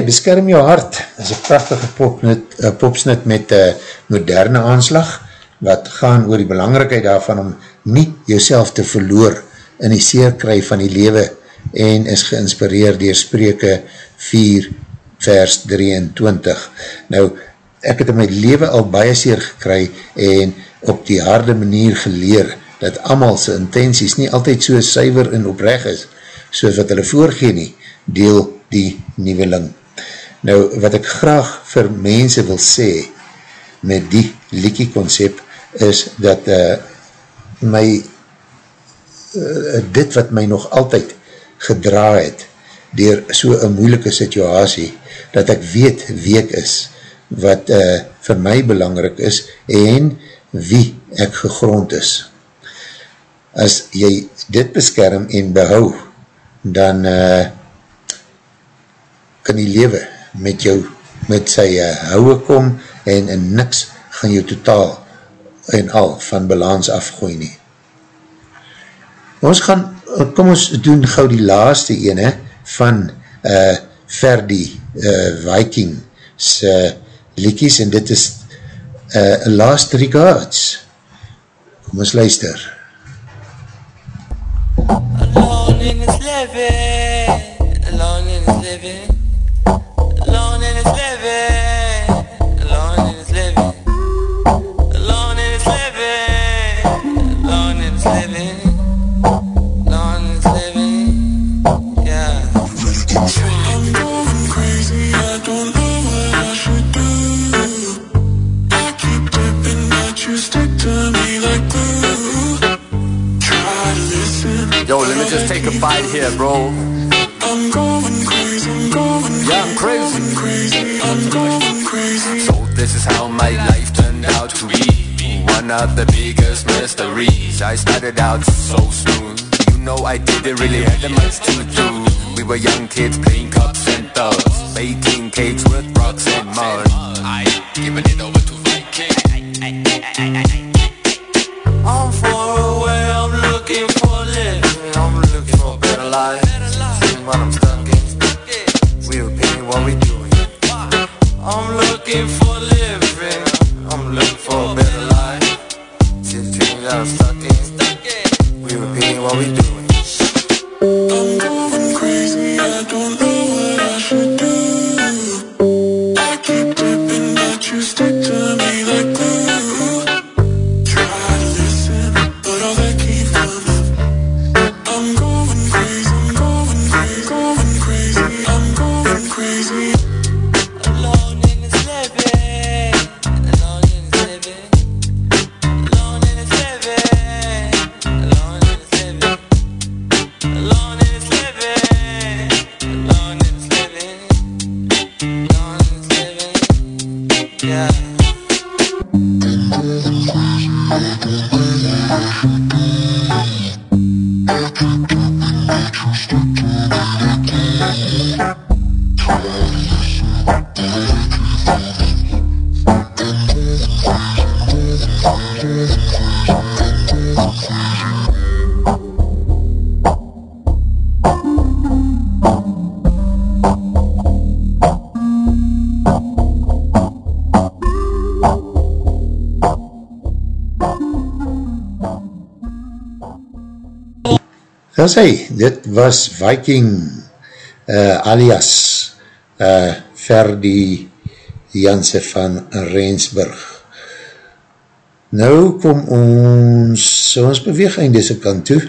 beskerm jou hart, is een prachtige popnut, uh, popsnit met uh, moderne aanslag, wat gaan oor die belangrikheid daarvan om nie jouself te verloor in die seerkry van die lewe en is geïnspireerd dier spreuke 4 vers 23. Nou, ek het in my lewe al baie seer gekry en op die harde manier geleer dat amal sy intenties nie altyd so suiver en opreg is, soos wat hulle voorgeen nie, deel die nieuweling. Nou, wat ek graag vir mense wil sê met die liekie concept is dat uh, my uh, dit wat my nog altyd gedra het dier so een moeilike situasie, dat ek weet wie ek is, wat uh, vir my belangrik is en wie ek gegrond is. As jy dit beskerm en behou, dan uh, kan die lewe met jou, met sy uh, houwe kom en in niks gaan jou totaal en al van balans afgooi nie. Ons gaan, kom ons doen gauw die laaste ene van uh, Ferdi uh, Viking se liekies en dit is uh, Last Regards. Kom ons luister. Alone in this living, alone in this living, of the biggest mysteries. I started out so soon You know I didn't really have much to do. We were young kids playing cups and dolls, baking cakes with rocks and mud. Daar sê, dit was Viking uh, alias uh, Ferdi Janse van Rensburg. Nou kom ons, ons beweeg einde se kant toe,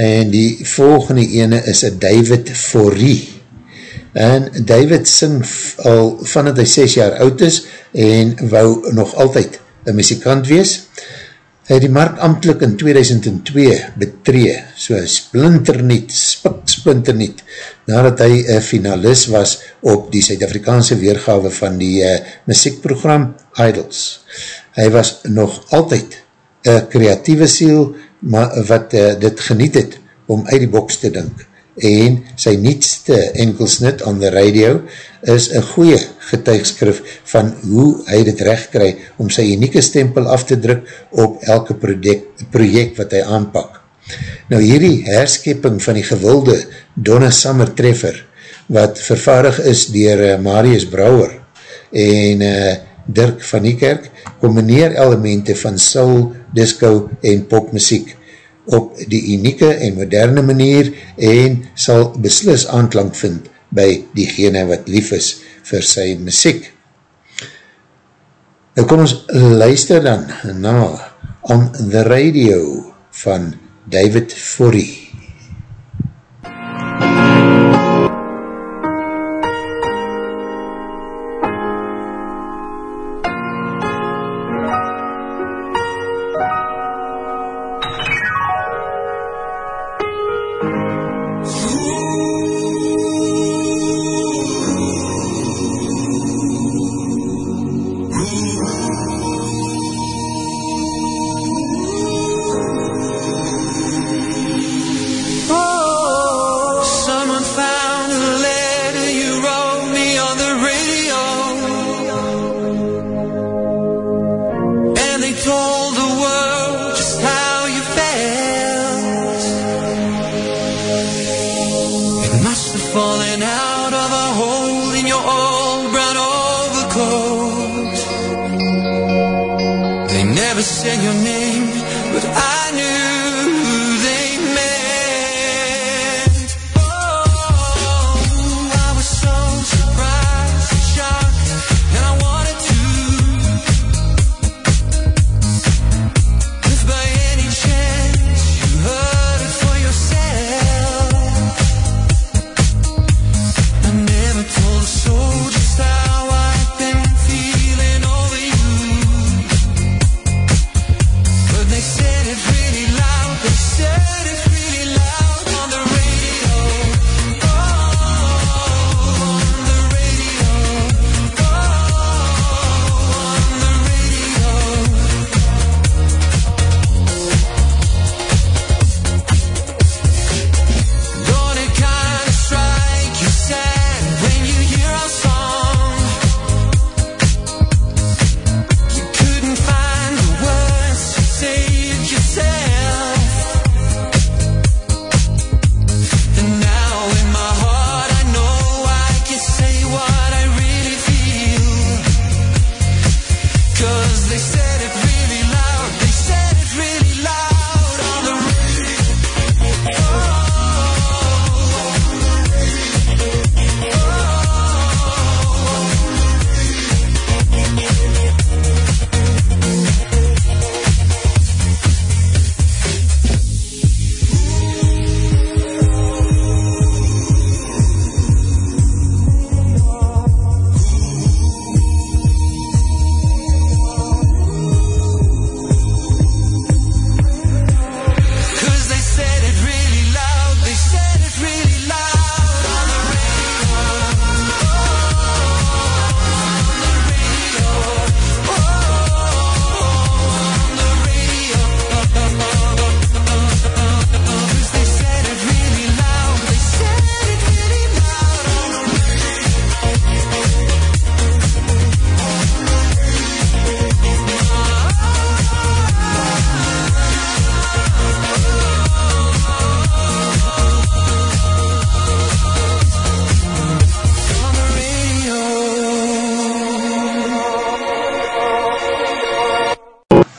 en die volgende ene is David Forrie. En David sing al van het hy 6 jaar oud is, en wou nog altyd een muzikant wees. Hy het die mark amtelijk in 2002 betree, so splinterniet, spik splinterniet, nadat hy een finalist was op die Suid-Afrikaanse weergawe van die uh, muziekprogram Idols. Hy was nog altyd een kreatieve siel, maar wat uh, dit geniet het om uit die boks te dink. En sy nietste enkelsnit aan de radio is een goeie getuigskrif van hoe hy dit recht kry om sy unieke stempel af te druk op elke project, project wat hy aanpak. Nou hierdie herskepping van die gewilde Donna Summer treffer wat vervaardig is dier uh, Marius Brouwer en uh, Dirk van Niekerk combineer elemente van soul, disco en popmuziek op die unieke en moderne manier en sal beslis aanklank vind by diegene wat lief is vir sy muziek. Nou kom ons luister dan na On the Radio van David Forrie.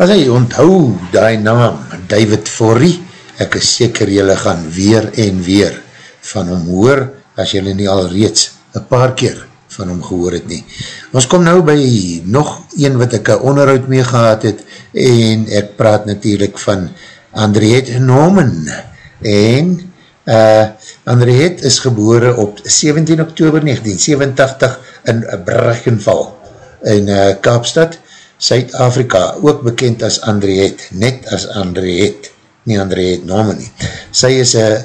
As hy onthou die naam David Forrie ek is seker jylle gaan weer en weer van hom hoor, as jylle nie al reeds een paar keer van hom gehoor het nie. Ons kom nou by nog een wat ek onderhoud mee gehad het, en ek praat natuurlijk van Andriette Norman, en uh, Andriette is gebore op 17 oktober 1987 in Brackenval, in uh, Kaapstad, Suid-Afrika, ook bekend as Andriette, net as Andriette, nie Andriette Norman nie. Sy is een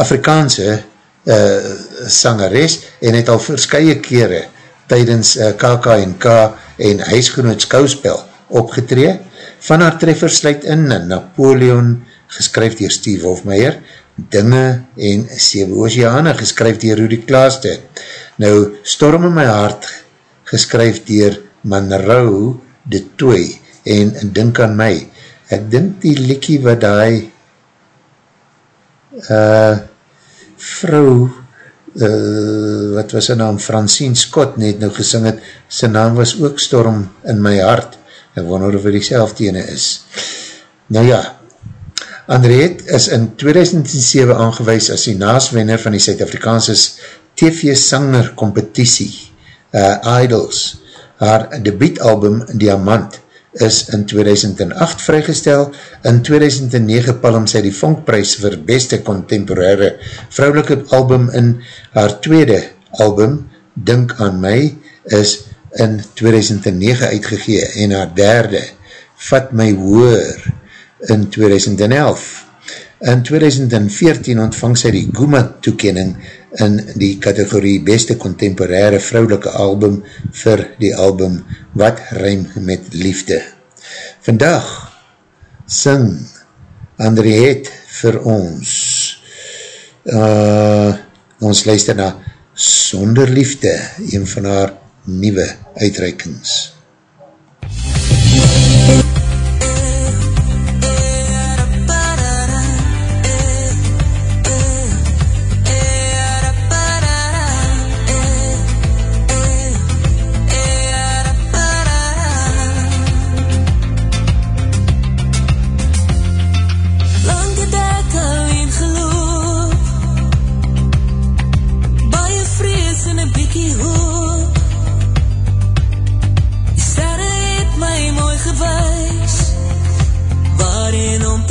Afrikaanse uh, sangeres en het al verskye kere tydens KKNK en huisgenoot skouspel opgetree. Van haar treffer sluit in Napoleon, geskryf dier Steve Hofmeyer, Dinge en Sewe Oceane, geskryf dier Rudy Klaaste. Nou, Storm in my hart, geskryf dier Manrou de Toei en Dink aan my. Ek dink die liekie wat die uh, vrou uh, wat was sy naam, Francine Scott net nou gesing het, sy naam was ook Storm in my hart, ek wonder of hy die selfde ene is. Nou ja, Andriette is in 2007 aangewees as die naaswenner van die Suid-Afrikaanse TV-sanger competitie, uh, Idols. Haar debietalbum Diamant is in 2008 vrygestel, in 2009 palm sy die Vonkprijs vir beste contemporaire vrouwelike album in haar tweede album, Dink aan my, is in 2009 uitgegee en haar derde, Vat my hoor, in 2011. In 2014 ontvang sy die Goema toekening in die kategorie beste contemporaire vrouwelike album vir die album Wat Rijm met Liefde. Vandaag sing Andriette vir ons. Uh, ons luister na Sonder Liefde, een van haar nieuwe uitreikings. Lang Waarheen om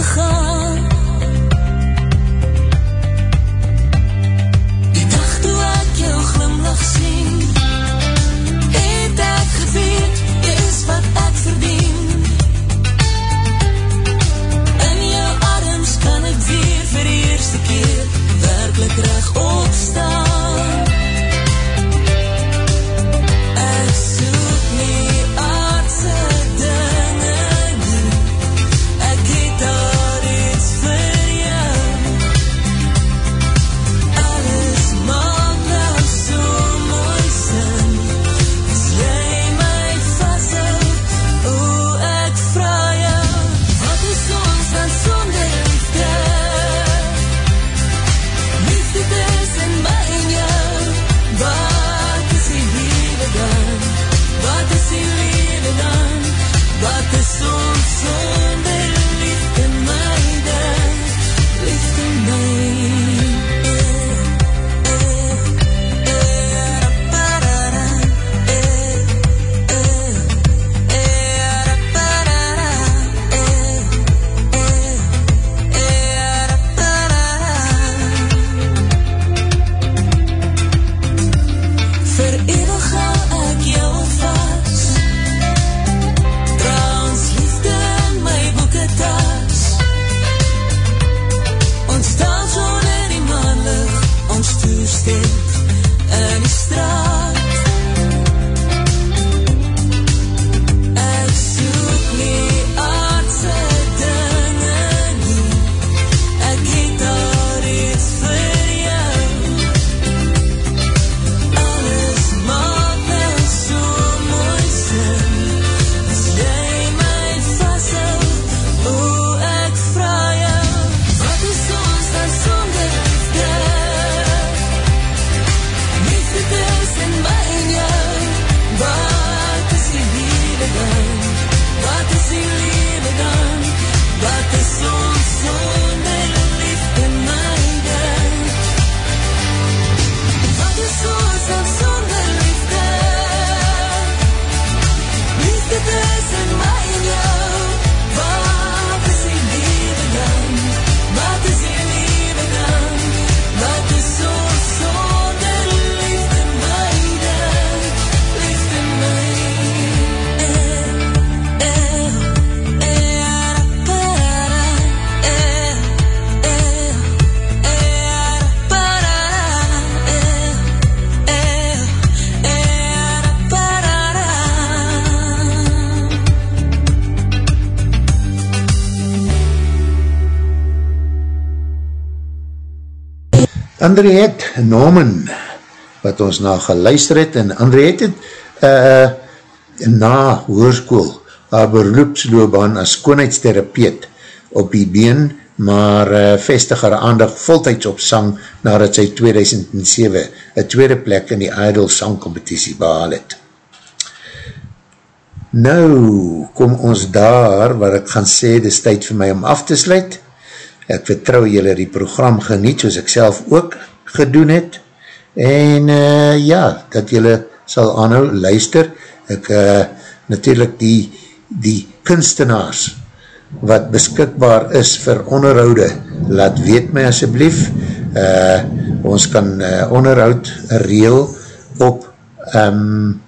Andriette Norman, wat ons na geluister het, en Andriette het uh, na hoerskoel haar beroepsloobaan as koonheidstherapeut op die been, maar uh, vestig haar aandag voltijds op sang nadat sy 2007 een tweede plek in die Idol sangcompetitie behaal het. Nou, kom ons daar waar ek gaan sê, dit is tyd vir my om af te sluit. Ek vertrouw jylle die program geniet, soos ek self ook gedoen het. En uh, ja, dat jylle sal aanhou luister. Ek uh, natuurlijk die, die kunstenaars wat beskikbaar is vir onderhoude, laat weet my asjeblief. Uh, ons kan uh, onderhoud reel op um,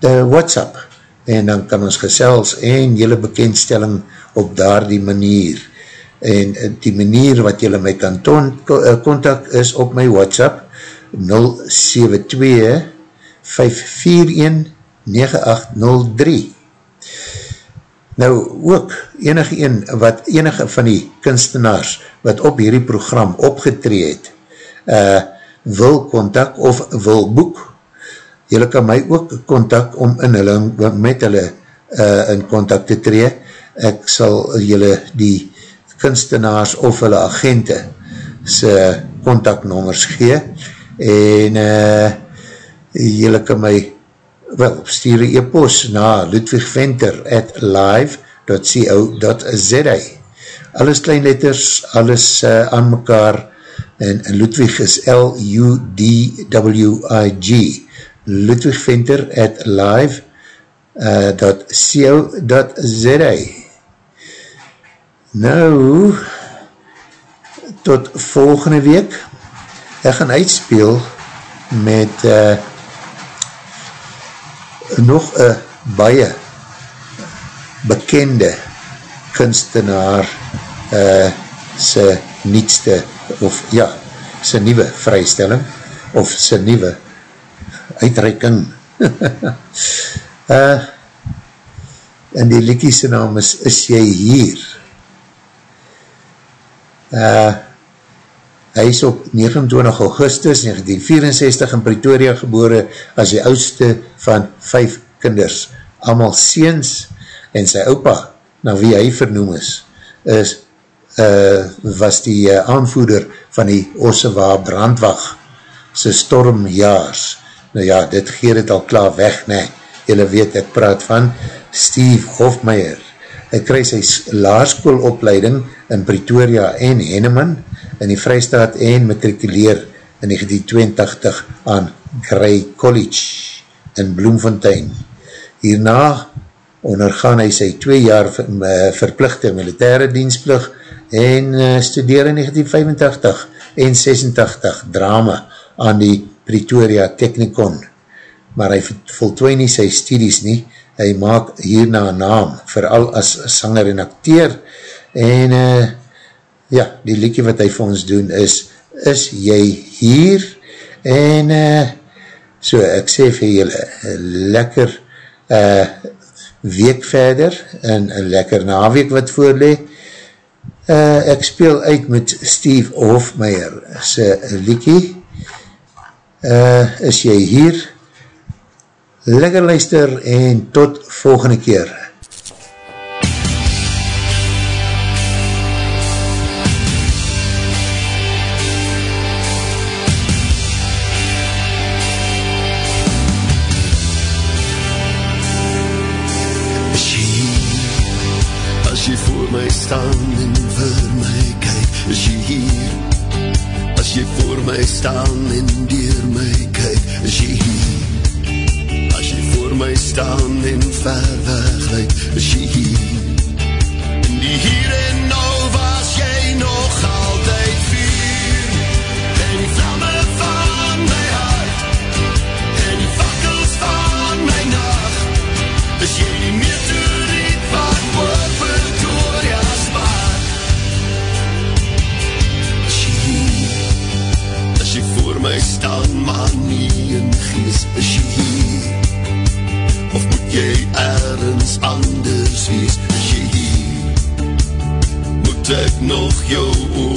de WhatsApp en dan kan ons gesels en jylle bekendstelling op daar die manier. En die manier wat jylle my kan contact is op my WhatsApp 072 541 9803 Nou ook enige een wat enige van die kunstenaars wat op hierdie program opgetree het uh, wil contact of wil boek Julle kan my ook contact om in hulle, met hulle uh, in contact te tree. Ek sal julle die kunstenaars of hulle agente sy contactnommers gee en uh, julle kan my wel, stuur een e-post na ludwigventer at live.co.za alles kleinletters, alles uh, aan mekaar en, en Ludwig is L-U-D-W-I-G Ludwig Venter at live.co.za uh, Nou, tot volgende week, ek gaan uitspeel met uh, nog een baie bekende kunstenaar uh, sy nietste, of ja, sy nieuwe vrystelling, of sy nieuwe uitreiking. uh, en die liekiese naam is Is jy hier? Uh, hy is op 29 augustus 1964 in Pretoria gebore as die oudste van vijf kinders. Amal seens en sy opa, na wie hy vernoem is, is uh, was die uh, aanvoerder van die Ossewa brandwacht sy stormjaars Nou ja, dit geer het al klaar weg, nee. Julle weet, ek praat van Steve Hofmeyer. Hy krijg sy laarskoolopleiding in Pretoria en Henneman in die Vrijstaat en matrikuleer in 1982 aan Grey College in Bloemfontein. Hierna ondergaan hy sy twee jaar verplichte militaire dienstplug en uh, studeer in 1985 en 86 drama aan die Pretoria Technikon, maar hy voltooi nie sy studies nie, hy maak hierna naam, vooral as sanger en acteer, en uh, ja, die liedje wat hy vir ons doen is, is jy hier, en uh, so, ek sê vir julle, lekker uh, week verder, en lekker naweek wat voorlee, uh, ek speel uit met Steve Hofmeyer, sy liedje, uh, is jy hier. Lekker luister en tot volgende keer. My staan en vir my kyk, is jy hier? As jy voor my staan ver weg lyk, is jy nog jou oor